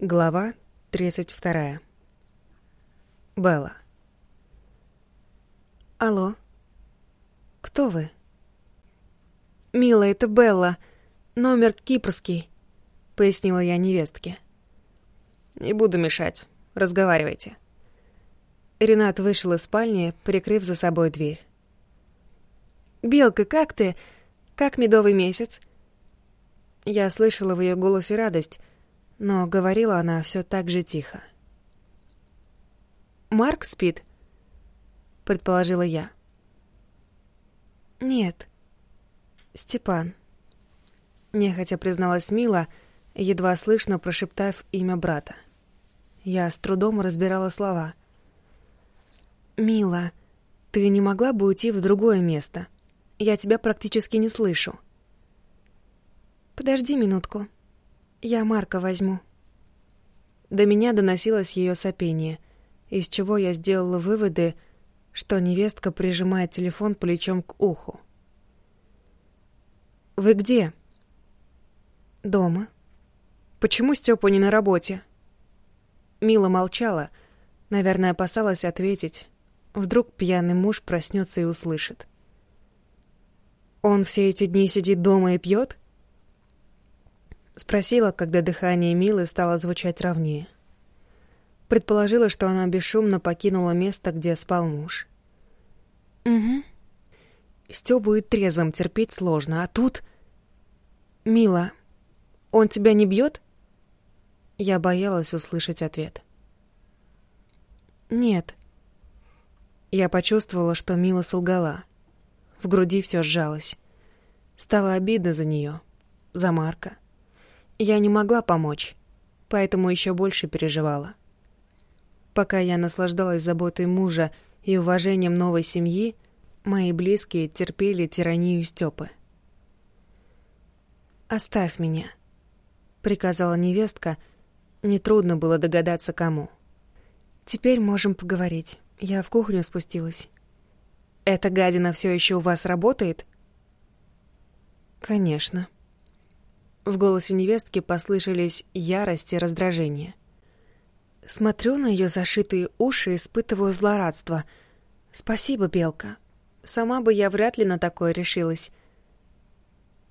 Глава 32. Белла. Алло. Кто вы? Мила, это Белла. Номер кипрский, пояснила я невестке. Не буду мешать. Разговаривайте. Ренат вышел из спальни, прикрыв за собой дверь. «Белка, как ты? Как медовый месяц?» Я слышала в ее голосе радость, но говорила она все так же тихо. «Марк спит?» — предположила я. «Нет, Степан», — нехотя призналась Мила, едва слышно прошептав имя брата. Я с трудом разбирала слова. «Мила, ты не могла бы уйти в другое место? Я тебя практически не слышу». «Подожди минутку», я Марка возьму. До меня доносилось ее сопение, из чего я сделала выводы, что невестка прижимает телефон плечом к уху. «Вы где?» «Дома». «Почему Степа не на работе?» Мила молчала, наверное, опасалась ответить. Вдруг пьяный муж проснется и услышит. «Он все эти дни сидит дома и пьет?» Спросила, когда дыхание Милы стало звучать ровнее. Предположила, что она бесшумно покинула место, где спал муж. «Угу. Стёбу и трезвым терпеть сложно, а тут...» «Мила, он тебя не бьет? Я боялась услышать ответ. «Нет». Я почувствовала, что Мила солгала. В груди все сжалось. Стало обидно за нее, за Марка. Я не могла помочь, поэтому еще больше переживала. Пока я наслаждалась заботой мужа и уважением новой семьи, мои близкие терпели тиранию Стёпы. «Оставь меня», — приказала невестка, нетрудно было догадаться, кому. «Теперь можем поговорить. Я в кухню спустилась». «Эта гадина все еще у вас работает?» «Конечно», в голосе невестки послышались ярость и раздражение. Смотрю на ее зашитые уши и испытываю злорадство. Спасибо, Белка. Сама бы я вряд ли на такое решилась.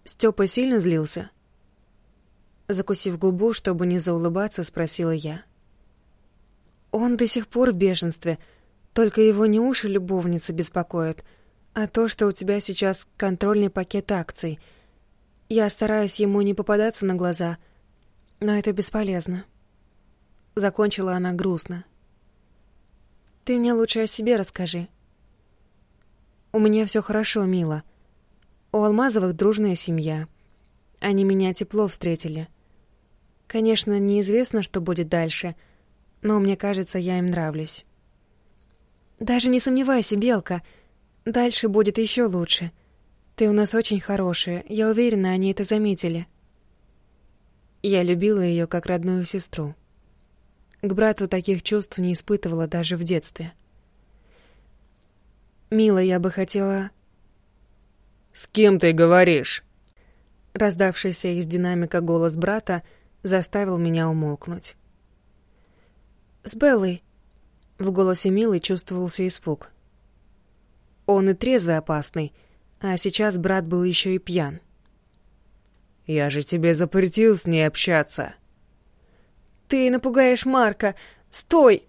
Степа сильно злился? Закусив губу, чтобы не заулыбаться, спросила я. Он до сих пор в бешенстве, только его не уши любовницы беспокоят, а то, что у тебя сейчас контрольный пакет акций — я стараюсь ему не попадаться на глаза, но это бесполезно. Закончила она грустно. Ты мне лучше о себе расскажи. У меня все хорошо, мило. У Алмазовых дружная семья. Они меня тепло встретили. Конечно, неизвестно, что будет дальше, но мне кажется, я им нравлюсь. Даже не сомневайся, Белка, дальше будет еще лучше — ты у нас очень хорошая. Я уверена, они это заметили. Я любила ее как родную сестру. К брату таких чувств не испытывала даже в детстве. Мила, я бы хотела... «С кем ты говоришь?» Раздавшийся из динамика голос брата заставил меня умолкнуть. «С Беллой!» В голосе Милы чувствовался испуг. Он и трезвый опасный — а сейчас брат был еще и пьян. «Я же тебе запретил с ней общаться!» «Ты напугаешь Марка! Стой!»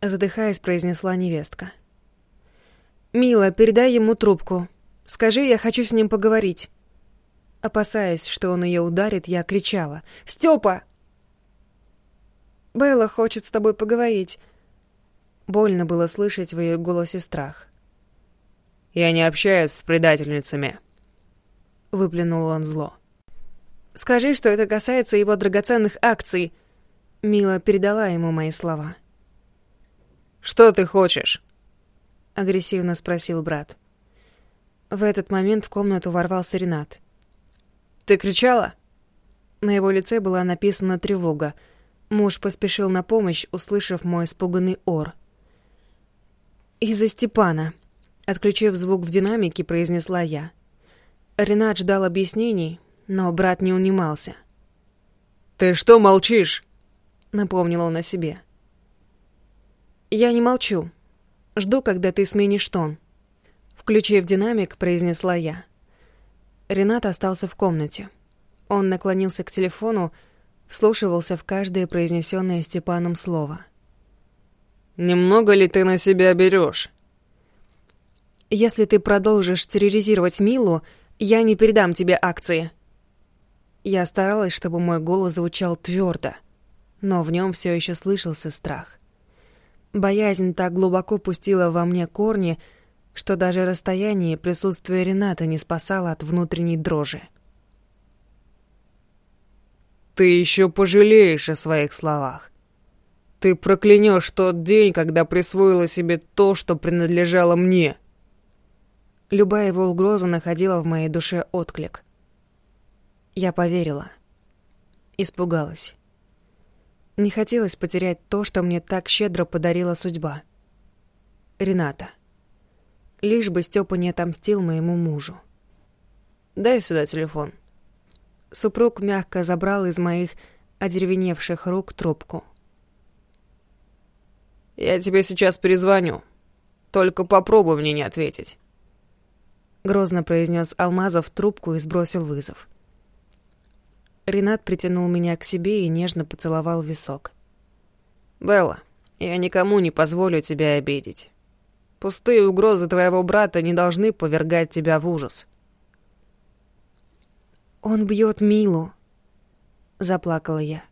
Задыхаясь, произнесла невестка. «Мила, передай ему трубку. Скажи, я хочу с ним поговорить». Опасаясь, что он ее ударит, я кричала. «Степа!» «Белла хочет с тобой поговорить». Больно было слышать в ее голосе страх. Я не общаюсь с предательницами. Выплюнул он зло. Скажи, что это касается его драгоценных акций. Мила передала ему мои слова. Что ты хочешь? Агрессивно спросил брат. В этот момент в комнату ворвался Ренат. Ты кричала? На его лице была написана тревога. Муж поспешил на помощь, услышав мой испуганный ор. «Из-за Степана», Отключив звук в динамике, произнесла я. Ренат ждал объяснений, но брат не унимался. «Ты что молчишь?» напомнил он о себе. Я не молчу. Жду, когда ты сменишь тон. Включив динамик, произнесла я. Ренат остался в комнате. Он наклонился к телефону, вслушивался в каждое произнесенное Степаном слово. «Немного ли ты на себя берешь? «Если ты продолжишь терроризировать Милу, я не передам тебе акции». Я старалась, чтобы мой голос звучал твердо, но в нем все еще слышался страх. Боязнь так глубоко пустила во мне корни, что даже расстояние присутствия Рената не спасало от внутренней дрожи. Ты еще пожалеешь о своих словах. Ты проклянешь тот день, когда присвоила себе то, что принадлежало мне. Любая его угроза находила в моей душе отклик. Я поверила. Испугалась. Не хотелось потерять то, что мне так щедро подарила судьба. Рената. Лишь бы Степа не отомстил моему мужу. «Дай сюда телефон», Супруг мягко забрал из моих одеревеневших рук трубку. «Я тебе сейчас перезвоню. Только попробуй мне не ответить». Грозно произнес Алмазов трубку и сбросил вызов. Ренат притянул меня к себе и нежно поцеловал висок. «Белла, я никому не позволю тебя обидеть. Пустые угрозы твоего брата не должны повергать тебя в ужас. «Он бьет Милу», — заплакала я.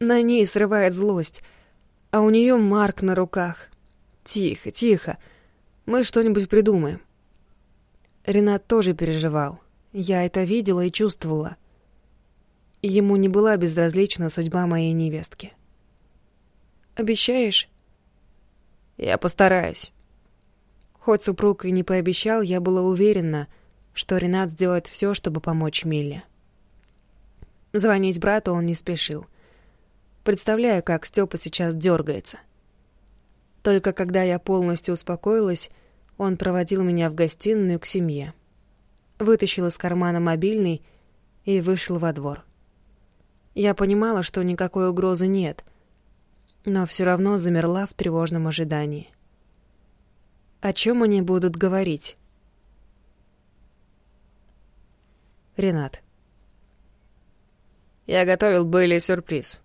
На ней срывает злость, а у нее Марк на руках. Тихо, тихо, мы что-нибудь придумаем. Ренат тоже переживал. Я это видела и чувствовала. Ему не была безразлична судьба моей невестки. «Обещаешь?» «Я постараюсь». Хоть супруг и не пообещал, я была уверена — что Ренат сделает все, чтобы помочь Миле. Звонить брату он не спешил. Представляю, как Степа сейчас дергается. Только когда я полностью успокоилась, он проводил меня в гостиную к семье. Вытащил из кармана мобильный и вышел во двор. Я понимала, что никакой угрозы нет, но все равно замерла в тревожном ожидании. О чем они будут говорить? Ренат. Я готовил Белли сюрприз.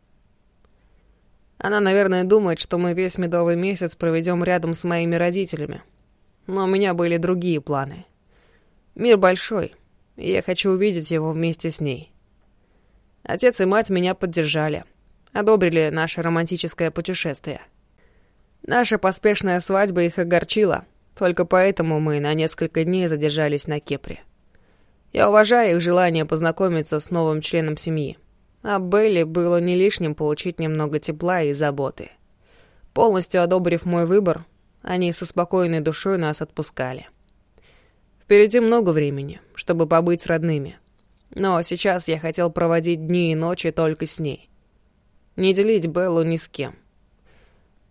Она, наверное, думает, что мы весь медовый месяц проведем рядом с моими родителями. Но у меня были другие планы. Мир большой, и я хочу увидеть его вместе с ней. Отец и мать меня поддержали, одобрили наше романтическое путешествие. Наша поспешная свадьба их огорчила, только поэтому мы на несколько дней задержались на Кепре. Я уважаю их желание познакомиться с новым членом семьи. А Белли было не лишним получить немного тепла и заботы. Полностью одобрив мой выбор, они со спокойной душой нас отпускали. Впереди много времени, чтобы побыть с родными. Но сейчас я хотел проводить дни и ночи только с ней. Не делить Беллу ни с кем.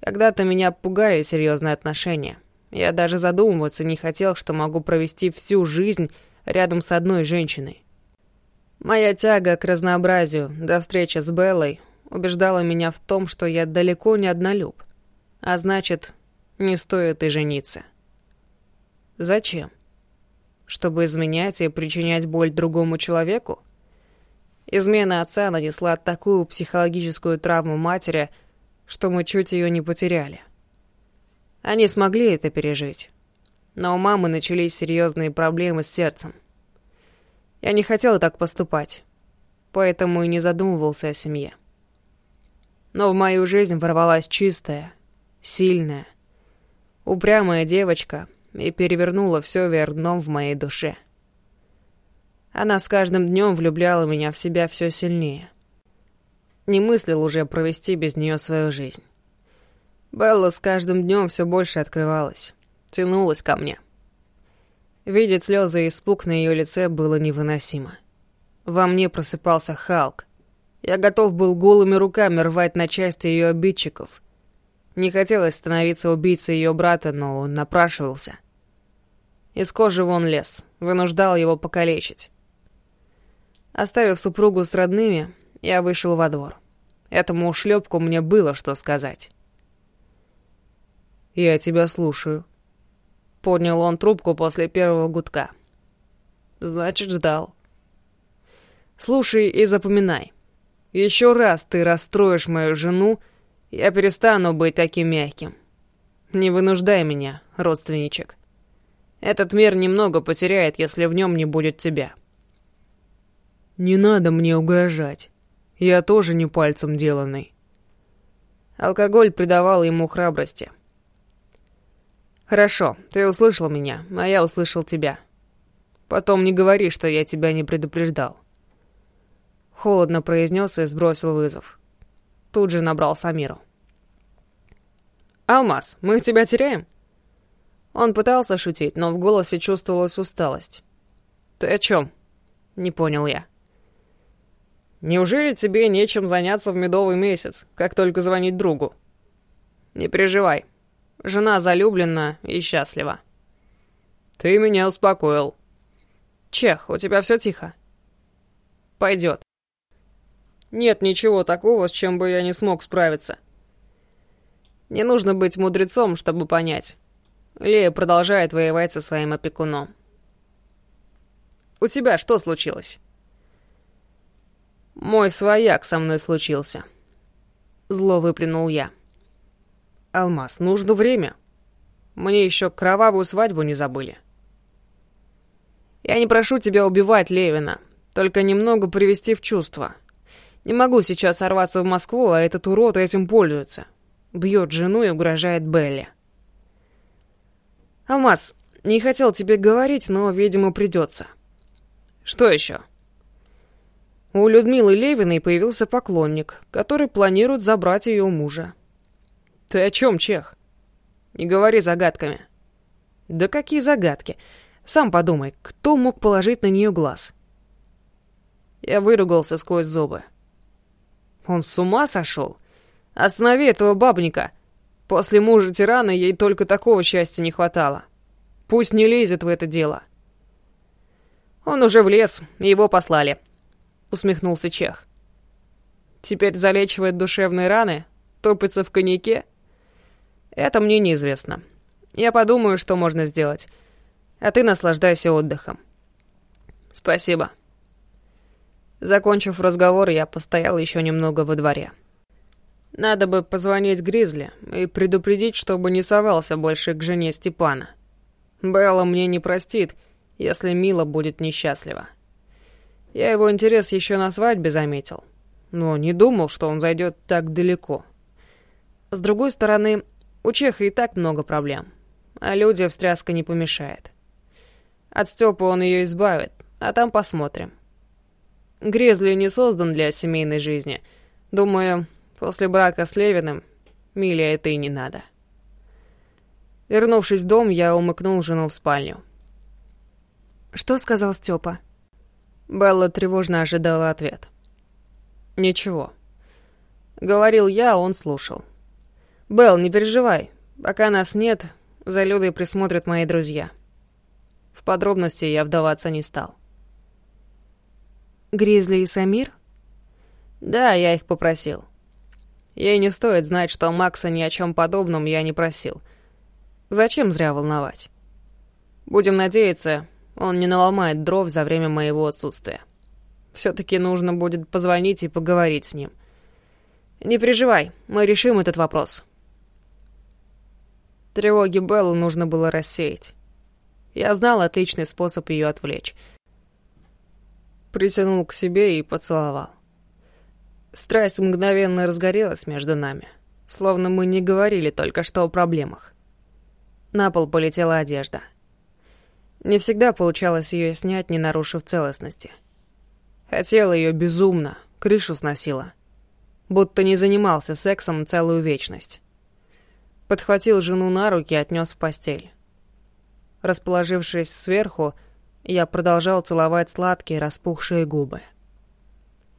Когда-то меня пугали серьезные отношения. Я даже задумываться не хотел, что могу провести всю жизнь рядом с одной женщиной. Моя тяга к разнообразию до встречи с Беллой убеждала меня в том, что я далеко не однолюб, а значит, не стоит и жениться. Зачем? Чтобы изменять и причинять боль другому человеку? Измена отца нанесла такую психологическую травму матери, что мы чуть ее не потеряли. Они смогли это пережить но у мамы начались серьезные проблемы с сердцем. Я не хотела так поступать, поэтому и не задумывался о семье. Но в мою жизнь ворвалась чистая, сильная, упрямая девочка и перевернула все вверх дном в моей душе. Она с каждым днем влюбляла меня в себя все сильнее. Не мыслил уже провести без нее свою жизнь. Белла с каждым днем все больше открывалась тянулась ко мне. Видеть слезы и испуг на ее лице было невыносимо. Во мне просыпался Халк. Я готов был голыми руками рвать на части ее обидчиков. Не хотелось становиться убийцей ее брата, но он напрашивался. Из кожи вон лез, вынуждал его покалечить. Оставив супругу с родными, я вышел во двор. Этому ушлепку мне было что сказать. «Я тебя слушаю», — поднял он трубку после первого гудка. «Значит, ждал». «Слушай и запоминай. Еще раз ты расстроишь мою жену, я перестану быть таким мягким. Не вынуждай меня, родственничек. Этот мир немного потеряет, если в нем не будет тебя». «Не надо мне угрожать. Я тоже не пальцем деланный». Алкоголь придавал ему храбрости. «Хорошо, ты услышал меня, а я услышал тебя. Потом не говори, что я тебя не предупреждал». Холодно произнес и сбросил вызов. Тут же набрал Самиру. «Алмаз, мы тебя теряем?» Он пытался шутить, но в голосе чувствовалась усталость. «Ты о чем?» — не понял я. Неужели тебе нечем заняться в медовый месяц, как только звонить другу? Не переживай. Жена залюблена и счастлива. Ты меня успокоил. Чех, у тебя все тихо? Пойдет. Нет ничего такого, с чем бы я не смог справиться. Не нужно быть мудрецом, чтобы понять. Лея продолжает воевать со своим опекуном. У тебя что случилось? «Мой свояк со мной случился». Зло выплюнул я. «Алмаз, нужно время. Мне еще кровавую свадьбу не забыли». «Я не прошу тебя убивать Левина, только немного привести в чувство. Не могу сейчас сорваться в Москву, а этот урод этим пользуется. Бьет жену и угрожает Белле». «Алмаз, не хотел тебе говорить, но, видимо, придется». «Что еще?» У Людмилы Левиной появился поклонник, который планирует забрать ее у мужа. «Ты о чем, Чех?» «Не говори загадками». «Да какие загадки? Сам подумай, кто мог положить на нее глаз?» Я выругался сквозь зубы. «Он с ума сошел? Останови этого бабника!» После мужа тирана ей только такого счастья не хватало. Пусть не лезет в это дело. Он уже влез, его послали. — усмехнулся Чех. «Теперь залечивает душевные раны? Топится в коньяке?» «Это мне неизвестно. Я подумаю, что можно сделать. А ты наслаждайся отдыхом». «Спасибо». Закончив разговор, я постоял еще немного во дворе. Надо бы позвонить Гризли и предупредить, чтобы не совался больше к жене Степана. Белла мне не простит, если Мила будет несчастлива. Я его интерес еще на свадьбе заметил, но не думал, что он зайдет так далеко. С другой стороны, у Чеха и так много проблем, а люди встряска не помешает. От Степы он ее избавит, а там посмотрим. Грезли не создан для семейной жизни. Думаю, после брака с Левиным Миле это и не надо. Вернувшись в дом, я умыкнул жену в спальню. «Что сказал Степа?» Белла тревожно ожидала ответ. «Ничего». Говорил я, он слушал. «Белл, не переживай. Пока нас нет, за Людой присмотрят мои друзья». В подробности я вдаваться не стал. «Гризли и Самир?» «Да, я их попросил. Ей не стоит знать, что Макса ни о чем подобном я не просил. Зачем зря волновать? Будем надеяться, он не наломает дров за время моего отсутствия. Все-таки нужно будет позвонить и поговорить с ним. Не переживай, мы решим этот вопрос. Тревоги Беллы нужно было рассеять. Я знал отличный способ ее отвлечь. Притянул к себе и поцеловал. Страсть мгновенно разгорелась между нами, словно мы не говорили только что о проблемах. На пол полетела одежда — не всегда получалось ее снять, не нарушив целостности. Хотела ее безумно, крышу сносила. Будто не занимался сексом целую вечность. Подхватил жену на руки и отнес в постель. Расположившись сверху, я продолжал целовать сладкие распухшие губы.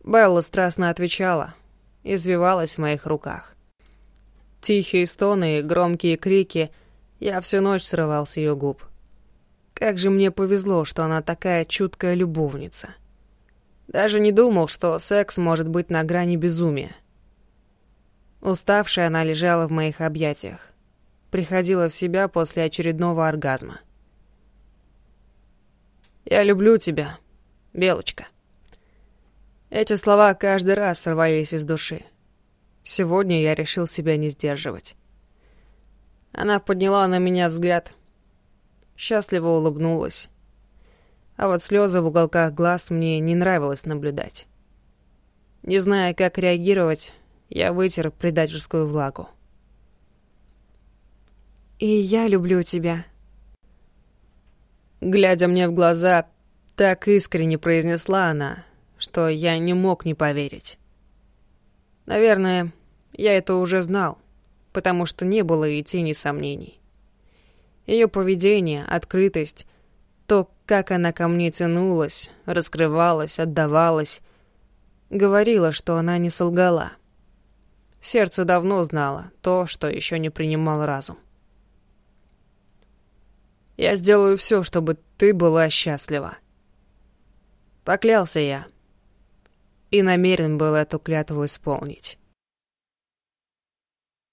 Белла страстно отвечала, извивалась в моих руках. Тихие стоны и громкие крики я всю ночь срывал с ее губ. Как же мне повезло, что она такая чуткая любовница. Даже не думал, что секс может быть на грани безумия. Уставшая, она лежала в моих объятиях. Приходила в себя после очередного оргазма. «Я люблю тебя, Белочка». Эти слова каждый раз сорвались из души. Сегодня я решил себя не сдерживать. Она подняла на меня взгляд, счастливо улыбнулась. А вот слезы в уголках глаз мне не нравилось наблюдать. Не зная, как реагировать, я вытер предательскую влагу. «И я люблю тебя». Глядя мне в глаза, так искренне произнесла она, что я не мог не поверить. Наверное, я это уже знал, потому что не было и тени сомнений. Ее поведение, открытость, то, как она ко мне тянулась, раскрывалась, отдавалась, говорила, что она не солгала. Сердце давно знало то, что еще не принимал разум. «Я сделаю все, чтобы ты была счастлива». Поклялся я и намерен был эту клятву исполнить.